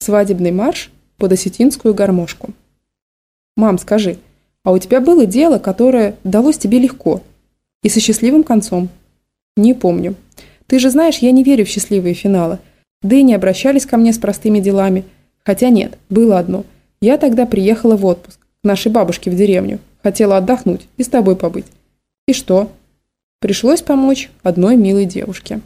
Свадебный марш под осетинскую гармошку. Мам, скажи, а у тебя было дело, которое далось тебе легко и со счастливым концом? Не помню. Ты же знаешь, я не верю в счастливые финалы. Да и не обращались ко мне с простыми делами. Хотя нет, было одно. Я тогда приехала в отпуск к нашей бабушке в деревню. Хотела отдохнуть и с тобой побыть. И что? Пришлось помочь одной милой девушке.